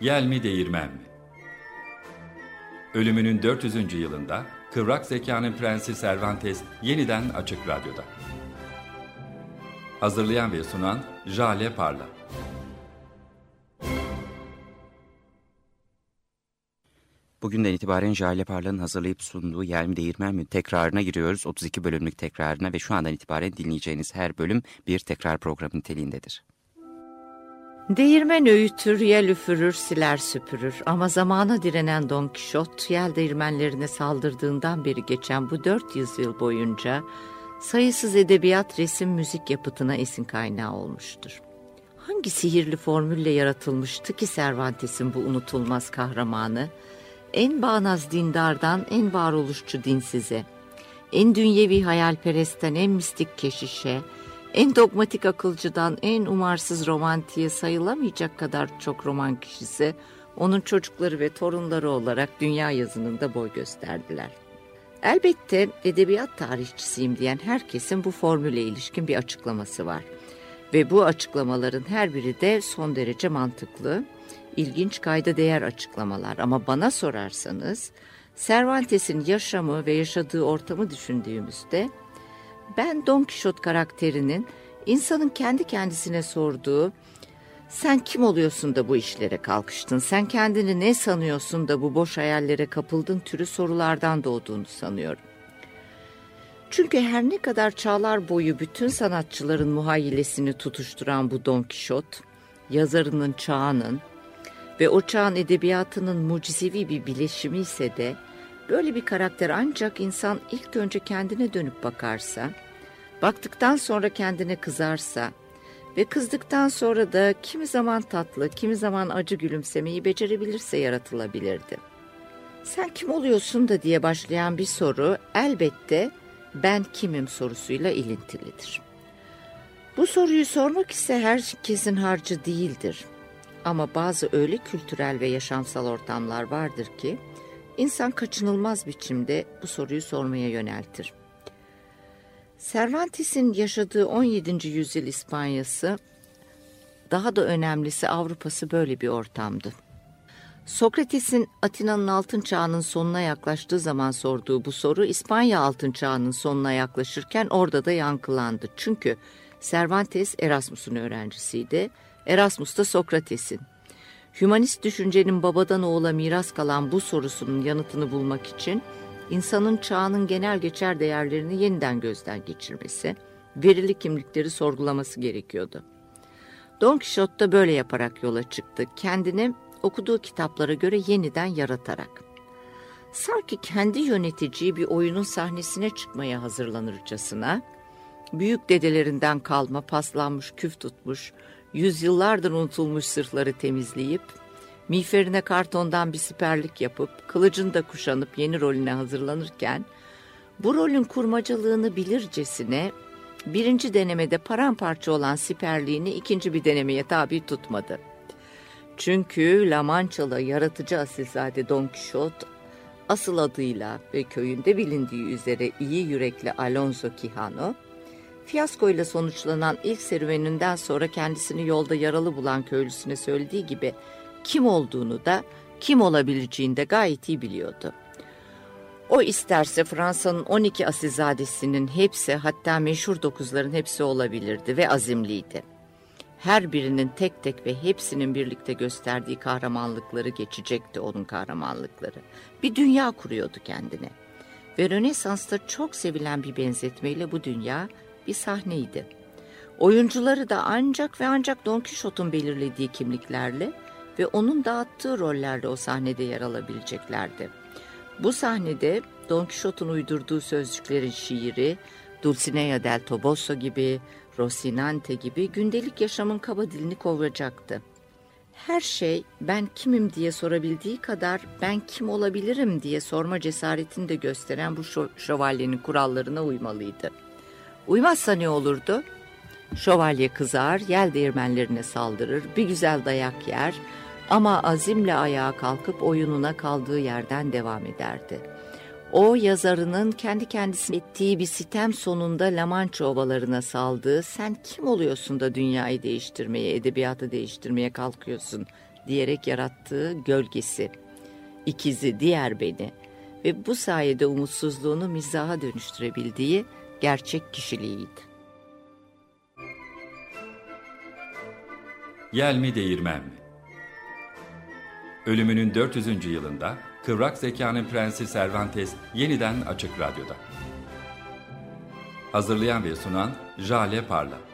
Yel mi değirmen mi? Ölümünün 400. yılında Kıvrak Zekanın Prensi Cervantes yeniden Açık Radyo'da. Hazırlayan ve sunan Jale Parla. Bugünden itibaren Jale Parla'nın hazırlayıp sunduğu Yer mi Değirmen mi tekrarına giriyoruz. 32 bölümlük tekrarına ve şu andan itibaren dinleyeceğiniz her bölüm bir tekrar programı niteliğindedir. Değirmen öğütür, yel üfürür, siler süpürür. Ama zamana direnen Don Kişot, yel değirmenlerine saldırdığından beri geçen bu dört yüzyıl boyunca sayısız edebiyat, resim, müzik yapıtına esin kaynağı olmuştur. Hangi sihirli formülle yaratılmıştı ki Cervantes'in bu unutulmaz kahramanı, en bağnaz dindardan en varoluşçu dinsize, en dünyevi hayalperestten en mistik keşişe, en dogmatik akılcıdan en umarsız romantiye sayılamayacak kadar çok roman kişisi, onun çocukları ve torunları olarak dünya yazınında boy gösterdiler. Elbette edebiyat tarihçisiyim diyen herkesin bu formüle ilişkin bir açıklaması var. Ve bu açıklamaların her biri de son derece mantıklı, ilginç kayda değer açıklamalar. Ama bana sorarsanız Cervantes'in yaşamı ve yaşadığı ortamı düşündüğümüzde ben Don Quixote karakterinin insanın kendi kendisine sorduğu sen kim oluyorsun da bu işlere kalkıştın? Sen kendini ne sanıyorsun da bu boş hayallere kapıldın türü sorulardan doğduğunu sanıyorum. Çünkü her ne kadar çağlar boyu bütün sanatçıların muhayyilesini tutuşturan bu Don Quixote, yazarının çağının ve o çağın edebiyatının mucizevi bir bileşimi ise de böyle bir karakter ancak insan ilk önce kendine dönüp bakarsa, baktıktan sonra kendine kızarsa ve kızdıktan sonra da kimi zaman tatlı, kimi zaman acı gülümsemeyi becerebilirse yaratılabilirdi. Sen kim oluyorsun da diye başlayan bir soru elbette ben kimim sorusuyla ilintilidir. Bu soruyu sormak ise herkesin harcı değildir. Ama bazı öyle kültürel ve yaşamsal ortamlar vardır ki insan kaçınılmaz biçimde bu soruyu sormaya yöneltir. Cervantes'in yaşadığı 17. yüzyıl İspanyası, daha da önemlisi Avrupa'sı böyle bir ortamdı. Sokrates'in Atina'nın altın çağının sonuna yaklaştığı zaman sorduğu bu soru İspanya altın çağının sonuna yaklaşırken orada da yankılandı. Çünkü Cervantes Erasmus'un öğrencisiydi. Erasmus da Sokrates'in. Hümanist düşüncenin babadan oğula miras kalan bu sorusunun yanıtını bulmak için insanın çağının genel geçer değerlerini yeniden gözden geçirmesi, verili kimlikleri sorgulaması gerekiyordu. Don Quixote da böyle yaparak yola çıktı. Kendini okuduğu kitaplara göre yeniden yaratarak. Sanki kendi yöneteceği bir oyunun sahnesine çıkmaya hazırlanırcasına, büyük dedelerinden kalma paslanmış küf tutmuş, yüzyıllardır unutulmuş sırları temizleyip, miğferine kartondan bir siperlik yapıp, kılıcını da kuşanıp yeni rolüne hazırlanırken, bu rolün kurmacalığını bilircesine, birinci denemede paramparça olan siperliğini ikinci bir denemeye tabi tutmadı. Çünkü La Manchalı yaratıcı asilzade Don Quixote, asıl adıyla ve köyünde bilindiği üzere iyi yürekli Alonso Quijano, Fiyaskoyla sonuçlanan ilk serüveninden sonra kendisini yolda yaralı bulan köylüsüne söylediği gibi kim olduğunu da kim olabileceğini de gayet iyi biliyordu. O isterse Fransa'nın 12 asilzadesinin hepsi hatta meşhur dokuzların hepsi olabilirdi ve azimliydi. Her birinin tek tek ve hepsinin birlikte gösterdiği kahramanlıkları geçecekti onun kahramanlıkları. Bir dünya kuruyordu kendine. Ve Rönesans'ta çok sevilen bir benzetmeyle bu dünya bir sahneydi. Oyuncuları da ancak ve ancak Don Quixote'un belirlediği kimliklerle ve onun dağıttığı rollerle o sahnede yer alabileceklerdi. Bu sahnede Don Quixote'un uydurduğu sözcüklerin şiiri, Dulcinea del Toboso gibi, Rocinante gibi gündelik yaşamın kaba dilini kovacaktı. Her şey ben kimim diye sorabildiği kadar ben kim olabilirim diye sorma cesaretini de gösteren bu şövalyenin kurallarına uymalıydı. Uymazsa ne olurdu? Şövalye kızar, yel değirmenlerine saldırır, bir güzel dayak yer ama azimle ayağa kalkıp oyununa kaldığı yerden devam ederdi. O yazarının kendi kendisine ettiği bir sitem sonunda Lamança ovalarına saldığı sen kim oluyorsun da dünyayı değiştirmeye, edebiyatı değiştirmeye kalkıyorsun diyerek yarattığı gölgesi, ikizi diğer beni ve bu sayede umutsuzluğunu mizaha dönüştürebildiği gerçek kişiliğiydi. Yel mi değirmen mi? Ölümünün 400. yılında Kıvrak Zekanın Prensi Cervantes yeniden Açık Radyo'da. Hazırlayan ve sunan Jale Parla.